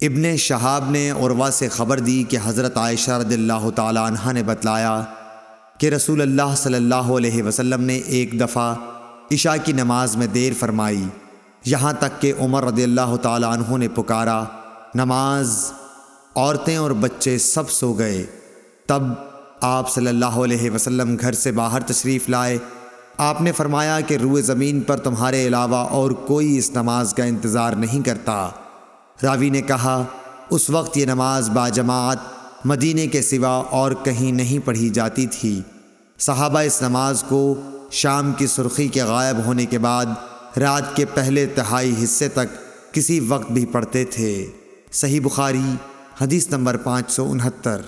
ابن شہاب نے عروا سے خبر دی کہ حضرت عائشہ رضی اللہ تعالی عنہ نے بتلایا کہ رسول اللہ صلی اللہ علیہ وسلم نے ایک دفعہ عشاء کی نماز میں دیر فرمائی، یہاں تک کہ عمر رضی اللہ تعالی عنہ نے پکارا، نماز، عورتیں اور بچے سب سو گئے۔ تب آپ صلی اللہ علیہ وسلم گھر سے باہر تشریف لائے۔ آپ نے فرمایا کہ روئے زمین پر تمہارے علاوہ اور کوئی اس نماز کا انتظار نہیں کرتا۔ راوی نے کہا، اس وقت یہ نماز باجماعت مدینے کے سوا اور کہیں نہیں پڑھی جاتی تھی۔ صحابہ اس نماز کو شام کی سرخی کے غائب ہونے کے بعد رات کے پہلے تہائی حصے تک کسی وقت بھی پڑھتے تھے۔ صحیح بخاری، حدیث نمبر پانچ سو انہتر۔